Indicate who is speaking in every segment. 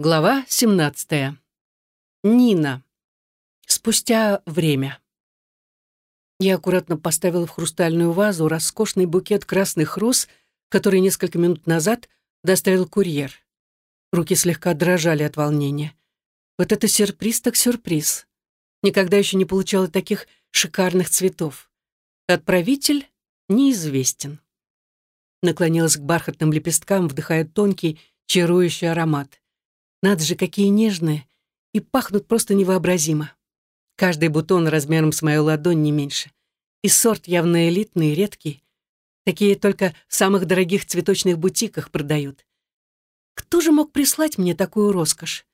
Speaker 1: Глава 17. Нина. Спустя время. Я аккуратно поставила в хрустальную вазу роскошный букет красных роз, который несколько минут назад доставил курьер. Руки слегка дрожали от волнения. Вот это сюрприз так сюрприз. Никогда еще не получала таких шикарных цветов. Отправитель неизвестен. Наклонилась к бархатным лепесткам, вдыхая тонкий, чарующий аромат. Надо же, какие нежные. И пахнут просто невообразимо. Каждый бутон размером с мою ладонь не меньше. И сорт явно элитный, редкий. Такие только в самых дорогих цветочных бутиках продают. Кто же мог прислать мне такую роскошь?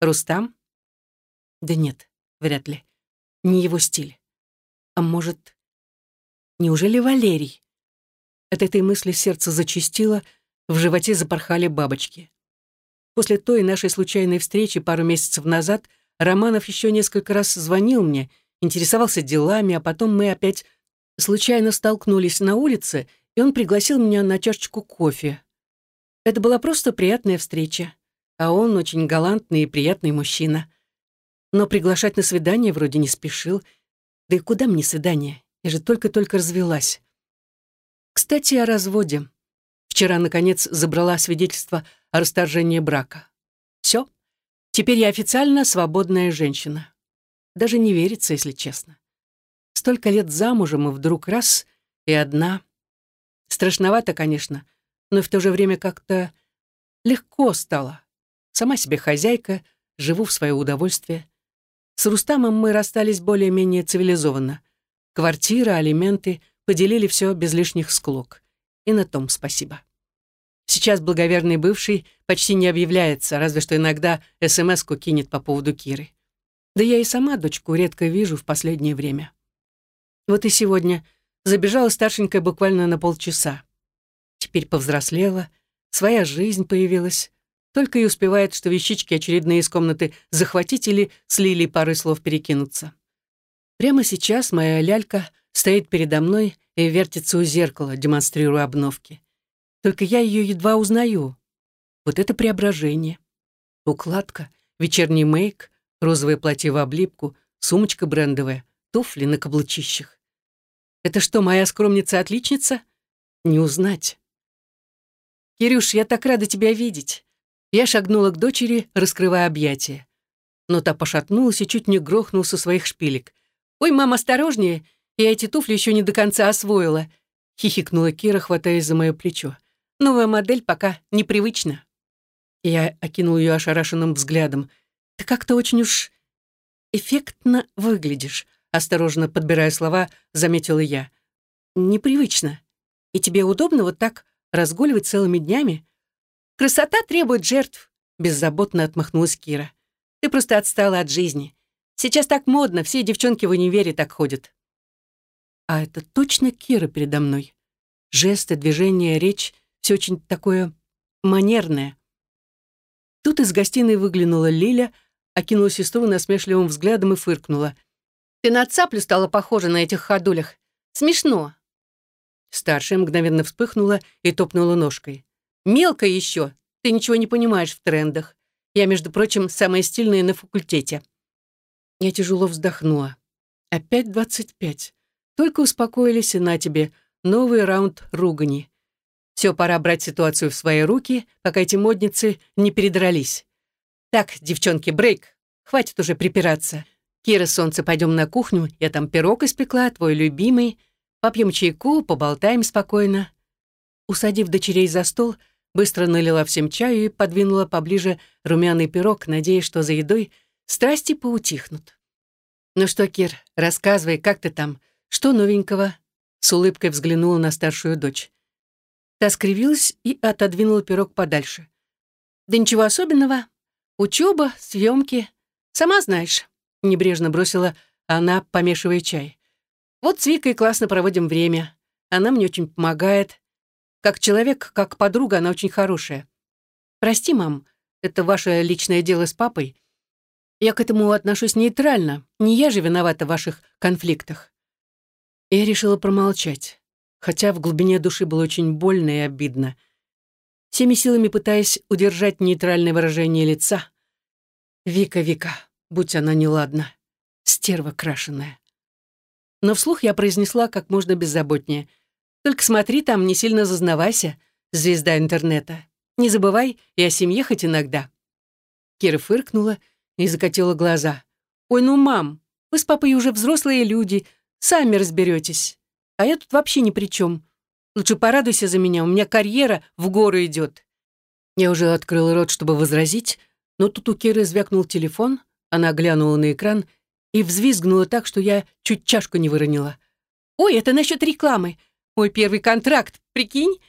Speaker 1: Рустам? Да нет, вряд ли. Не его стиль. А может, неужели Валерий? От этой мысли сердце зачастило, в животе запорхали бабочки. После той нашей случайной встречи пару месяцев назад Романов еще несколько раз звонил мне, интересовался делами, а потом мы опять случайно столкнулись на улице, и он пригласил меня на чашечку кофе. Это была просто приятная встреча, а он очень галантный и приятный мужчина. Но приглашать на свидание вроде не спешил. Да и куда мне свидание? Я же только-только развелась. Кстати, о разводе. Вчера, наконец, забрала свидетельство о расторжении брака. Все. Теперь я официально свободная женщина. Даже не верится, если честно. Столько лет замужем, и вдруг раз — и одна. Страшновато, конечно, но в то же время как-то легко стало. Сама себе хозяйка, живу в свое удовольствие. С Рустамом мы расстались более-менее цивилизованно. Квартира, алименты, поделили все без лишних склок. И на том спасибо. Сейчас благоверный бывший почти не объявляется, разве что иногда СМС-ку кинет по поводу Киры. Да я и сама дочку редко вижу в последнее время. Вот и сегодня забежала старшенькая буквально на полчаса. Теперь повзрослела, своя жизнь появилась. Только и успевает, что вещички очередные из комнаты захватить или с пары слов перекинуться. Прямо сейчас моя лялька стоит передо мной и вертится у зеркала, демонстрируя обновки. Только я ее едва узнаю. Вот это преображение. Укладка, вечерний мейк, розовое платье в облипку, сумочка брендовая, туфли на каблучищах. Это что, моя скромница-отличница? Не узнать. «Кирюш, я так рада тебя видеть!» Я шагнула к дочери, раскрывая объятия. Но та пошатнулась и чуть не грохнул со своих шпилек. «Ой, мам, осторожнее! Я эти туфли еще не до конца освоила!» — хихикнула Кира, хватаясь за мое плечо. Новая модель пока непривычна». Я окинул ее ошарашенным взглядом. «Ты как-то очень уж эффектно выглядишь», осторожно подбирая слова, заметила я. «Непривычно. И тебе удобно вот так разгуливать целыми днями? Красота требует жертв», беззаботно отмахнулась Кира. «Ты просто отстала от жизни. Сейчас так модно, все девчонки в универе так ходят». А это точно Кира передо мной. Жесты, движения, речь все очень такое манерное. Тут из гостиной выглянула Лиля, окинула сестру насмешливым взглядом и фыркнула. «Ты на цаплю стала похожа на этих ходулях. Смешно!» Старшая мгновенно вспыхнула и топнула ножкой. «Мелко еще! Ты ничего не понимаешь в трендах. Я, между прочим, самая стильная на факультете». Я тяжело вздохнула. «Опять двадцать пять. Только успокоились, и на тебе. Новый раунд ругани. Все, пора брать ситуацию в свои руки, пока эти модницы не передрались. Так, девчонки, брейк. Хватит уже припираться. Кира, солнце, пойдем на кухню. Я там пирог испекла, твой любимый. Попьем чайку, поболтаем спокойно. Усадив дочерей за стол, быстро налила всем чаю и подвинула поближе румяный пирог, надеясь, что за едой страсти поутихнут. «Ну что, Кир, рассказывай, как ты там? Что новенького?» С улыбкой взглянула на старшую дочь. Та скривилась и отодвинула пирог подальше. «Да ничего особенного. Учеба, съемки. Сама знаешь», — небрежно бросила она, помешивая чай. «Вот с Викой классно проводим время. Она мне очень помогает. Как человек, как подруга, она очень хорошая. Прости, мам, это ваше личное дело с папой. Я к этому отношусь нейтрально. Не я же виновата в ваших конфликтах». Я решила промолчать хотя в глубине души было очень больно и обидно. всеми силами пытаясь удержать нейтральное выражение лица. «Вика, Вика, будь она неладна, стерва крашеная». Но вслух я произнесла как можно беззаботнее. «Только смотри там, не сильно зазнавайся, звезда интернета. Не забывай и о семье хоть иногда». Кира фыркнула и закатила глаза. «Ой, ну, мам, вы с папой уже взрослые люди, сами разберетесь. А я тут вообще ни при чем. Лучше порадуйся за меня, у меня карьера в гору идет». Я уже открыл рот, чтобы возразить, но тут у Киры звякнул телефон, она глянула на экран и взвизгнула так, что я чуть чашку не выронила. «Ой, это насчет рекламы. Мой первый контракт, прикинь?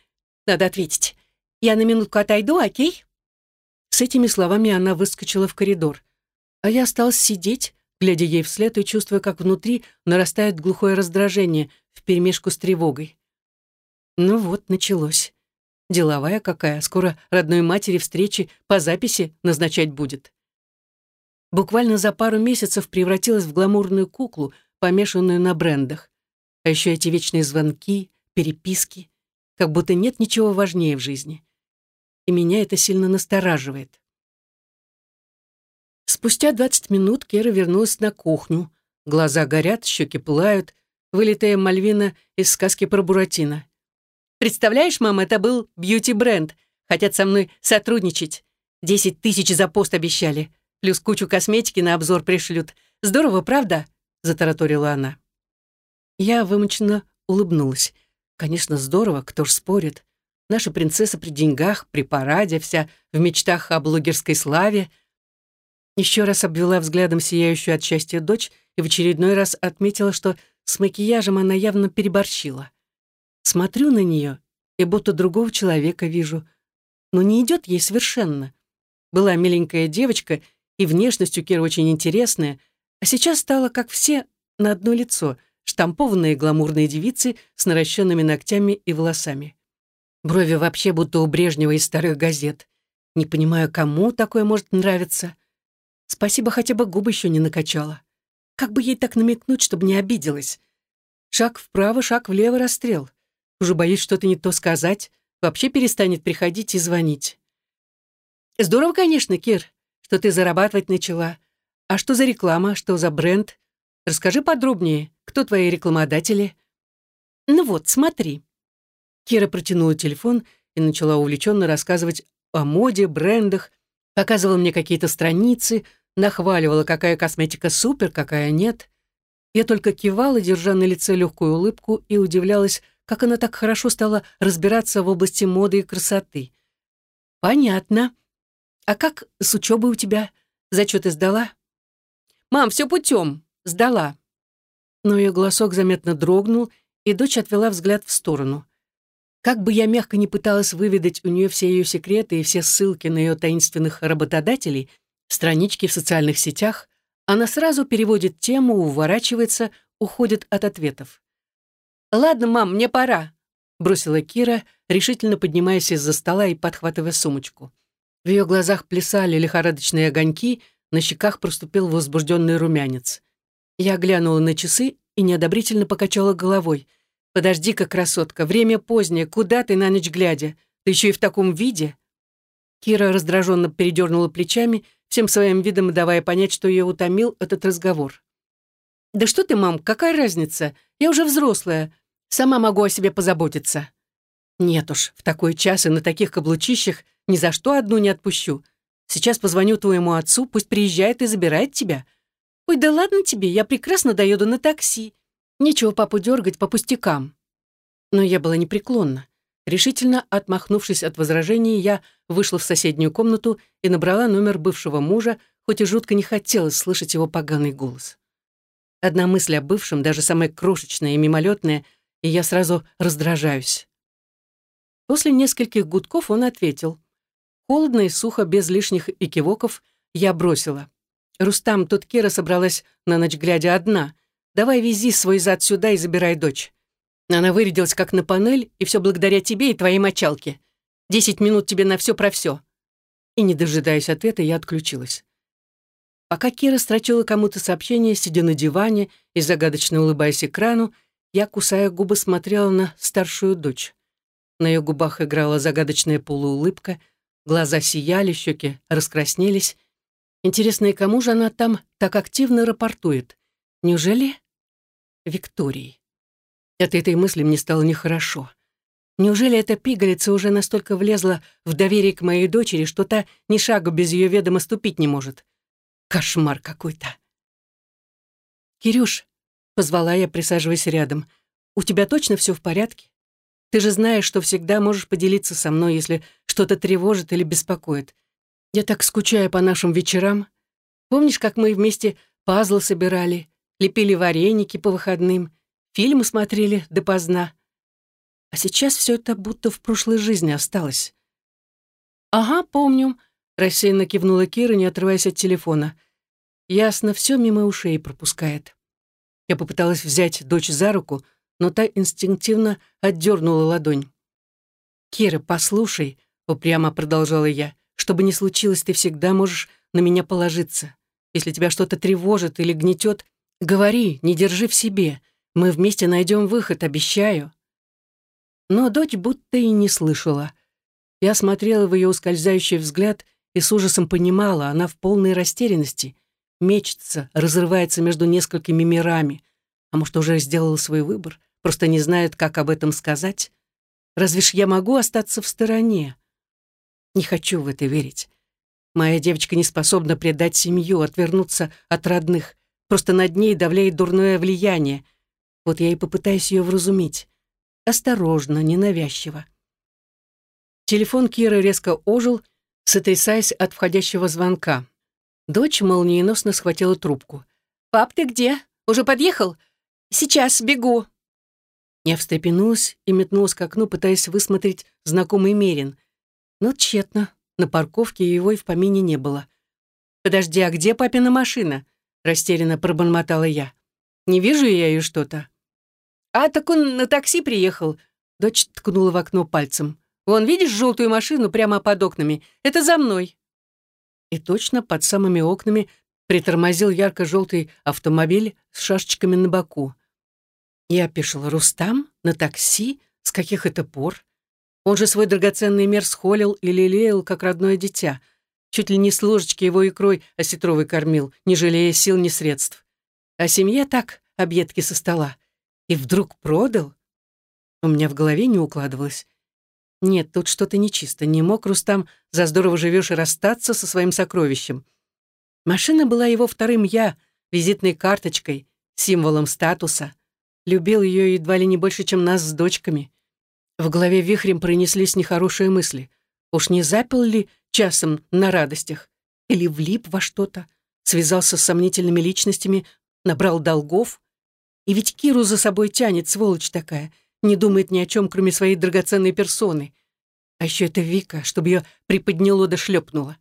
Speaker 1: Надо ответить. Я на минутку отойду, окей?» С этими словами она выскочила в коридор. А я осталась сидеть, глядя ей вслед и чувствуя, как внутри нарастает глухое раздражение вперемешку с тревогой. Ну вот, началось. Деловая какая, скоро родной матери встречи по записи назначать будет. Буквально за пару месяцев превратилась в гламурную куклу, помешанную на брендах. А еще эти вечные звонки, переписки. Как будто нет ничего важнее в жизни. И меня это сильно настораживает. Спустя 20 минут Кера вернулась на кухню. Глаза горят, щеки пылают, вылитая Мальвина из сказки про Буратино. Представляешь, мам, это был бьюти-бренд. Хотят со мной сотрудничать. Десять тысяч за пост обещали. Плюс кучу косметики на обзор пришлют. Здорово, правда?» — затараторила она. Я вымученно улыбнулась. «Конечно, здорово, кто ж спорит. Наша принцесса при деньгах, при параде, вся в мечтах о блогерской славе». Еще раз обвела взглядом сияющую от счастья дочь и в очередной раз отметила, что с макияжем она явно переборщила. Смотрю на нее и будто другого человека вижу. Но не идет ей совершенно. Была миленькая девочка, и внешность у Киры очень интересная, а сейчас стала, как все, на одно лицо, штампованные гламурные девицы с наращенными ногтями и волосами. Брови вообще будто у Брежнева из старых газет. Не понимаю, кому такое может нравиться. Спасибо, хотя бы губы еще не накачала. Как бы ей так намекнуть, чтобы не обиделась? Шаг вправо, шаг влево, расстрел. Уже боюсь что-то не то сказать, вообще перестанет приходить и звонить. Здорово, конечно, Кир, что ты зарабатывать начала. А что за реклама, что за бренд? Расскажи подробнее, кто твои рекламодатели? Ну вот, смотри. Кира протянула телефон и начала увлеченно рассказывать о моде, брендах, показывала мне какие-то страницы, нахваливала, какая косметика супер, какая нет. Я только кивала, держа на лице легкую улыбку, и удивлялась, как она так хорошо стала разбираться в области моды и красоты. «Понятно. А как с учебой у тебя? Зачеты сдала?» «Мам, все путем. Сдала». Но ее голосок заметно дрогнул, и дочь отвела взгляд в сторону. Как бы я мягко не пыталась выведать у нее все ее секреты и все ссылки на ее таинственных работодателей, странички в социальных сетях, она сразу переводит тему, уворачивается, уходит от ответов. «Ладно, мам, мне пора», — бросила Кира, решительно поднимаясь из-за стола и подхватывая сумочку. В ее глазах плясали лихорадочные огоньки, на щеках проступил возбужденный румянец. Я глянула на часы и неодобрительно покачала головой. «Подожди-ка, красотка, время позднее, куда ты на ночь глядя? Ты еще и в таком виде?» Кира раздраженно передернула плечами, всем своим видом давая понять, что ее утомил этот разговор. «Да что ты, мам, какая разница? Я уже взрослая. Сама могу о себе позаботиться. Нет уж, в такой час и на таких каблучищах ни за что одну не отпущу. Сейчас позвоню твоему отцу, пусть приезжает и забирает тебя. Ой, да ладно тебе, я прекрасно доеду на такси. Нечего папу дергать по пустякам. Но я была непреклонна. Решительно отмахнувшись от возражений, я вышла в соседнюю комнату и набрала номер бывшего мужа, хоть и жутко не хотелось слышать его поганый голос. Одна мысль о бывшем, даже самая крошечная и мимолетная, и я сразу раздражаюсь. После нескольких гудков он ответил. Холодно и сухо, без лишних экивоков, я бросила. «Рустам, тут Кира собралась на ночь глядя одна. Давай вези свой зад сюда и забирай дочь. Она вырядилась как на панель, и все благодаря тебе и твоей мочалке. Десять минут тебе на все про все». И, не дожидаясь ответа, я отключилась. Пока Кира строчила кому-то сообщение, сидя на диване и загадочно улыбаясь экрану, я, кусая губы, смотрела на старшую дочь. На ее губах играла загадочная полуулыбка, глаза сияли, щеки раскраснелись. Интересно, и кому же она там так активно рапортует? Неужели Виктории? От этой мысли мне стало нехорошо. Неужели эта пигалица уже настолько влезла в доверие к моей дочери, что та ни шагу без ее ведома ступить не может? Кошмар какой-то. «Кирюш», — позвала я, присаживаясь рядом, — «у тебя точно все в порядке? Ты же знаешь, что всегда можешь поделиться со мной, если что-то тревожит или беспокоит. Я так скучаю по нашим вечерам. Помнишь, как мы вместе пазлы собирали, лепили вареники по выходным, фильмы смотрели допоздна? А сейчас все это будто в прошлой жизни осталось». «Ага, помню», — рассеянно кивнула Кира, не отрываясь от телефона. «Ясно, все мимо ушей пропускает». Я попыталась взять дочь за руку, но та инстинктивно отдернула ладонь. «Кира, послушай», — упрямо продолжала я, «что бы ни случилось, ты всегда можешь на меня положиться. Если тебя что-то тревожит или гнетет, говори, не держи в себе. Мы вместе найдем выход, обещаю». Но дочь будто и не слышала. Я смотрела в ее ускользающий взгляд и с ужасом понимала, она в полной растерянности, мечется, разрывается между несколькими мирами, а может, уже сделала свой выбор, просто не знает, как об этом сказать. Разве ж я могу остаться в стороне? Не хочу в это верить. Моя девочка не способна предать семью, отвернуться от родных. Просто над ней давляет дурное влияние. Вот я и попытаюсь ее вразумить. Осторожно, ненавязчиво. Телефон Киры резко ожил, сотрясаясь от входящего звонка. Дочь молниеносно схватила трубку. «Пап, ты где? Уже подъехал? Сейчас, бегу!» Я встрепенулась и метнулась к окну, пытаясь высмотреть знакомый Мерин. Но тщетно. На парковке его и в помине не было. «Подожди, а где папина машина?» Растерянно пробормотала я. «Не вижу я ее что-то». «А, так он на такси приехал», — дочь ткнула в окно пальцем. «Вон, видишь желтую машину прямо под окнами? Это за мной». И точно под самыми окнами притормозил ярко-желтый автомобиль с шашечками на боку. Я опешила Рустам на такси, с каких это пор? Он же свой драгоценный мир схолил и лелеял, как родное дитя. Чуть ли не с ложечки его икрой осетровой кормил, не жалея сил ни средств. А семья так, объедки со стола. И вдруг продал? У меня в голове не укладывалось. Нет, тут что-то нечисто. Не мог Рустам за здорово живешь и расстаться со своим сокровищем. Машина была его вторым «я», визитной карточкой, символом статуса. Любил ее едва ли не больше, чем нас с дочками. В голове вихрем пронеслись нехорошие мысли. Уж не запил ли часом на радостях? Или влип во что-то? Связался с сомнительными личностями, набрал долгов? И ведь Киру за собой тянет, сволочь такая, не думает ни о чем, кроме своей драгоценной персоны. А еще это Вика, чтобы ее приподняло да шлепнуло.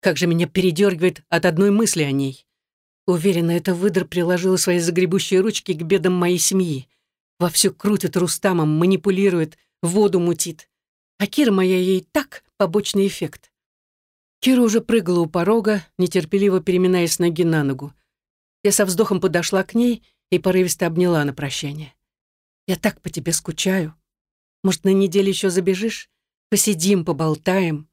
Speaker 1: Как же меня передергивает от одной мысли о ней. Уверена, эта выдр приложила свои загребущие ручки к бедам моей семьи. Вовсю крутит Рустамом, манипулирует, воду мутит. А Кира моя ей так побочный эффект. Кира уже прыгала у порога, нетерпеливо переминаясь ноги на ногу. Я со вздохом подошла к ней и порывисто обняла на прощание. «Я так по тебе скучаю. Может, на неделю еще забежишь? Посидим, поболтаем».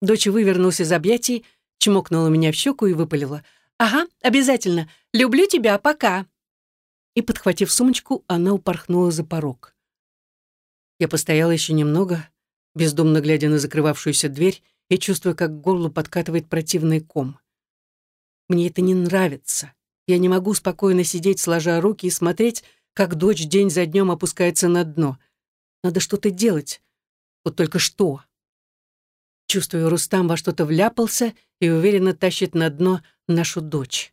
Speaker 1: Дочь вывернулась из объятий, чмокнула меня в щеку и выпалила. «Ага, обязательно. Люблю тебя, пока». И, подхватив сумочку, она упорхнула за порог. Я постояла еще немного, бездумно глядя на закрывавшуюся дверь и чувствуя, как горло подкатывает противный ком. Мне это не нравится. Я не могу спокойно сидеть, сложа руки, и смотреть, как дочь день за днем опускается на дно. Надо что-то делать. Вот только что. Чувствую, Рустам во что-то вляпался и уверенно тащит на дно нашу дочь.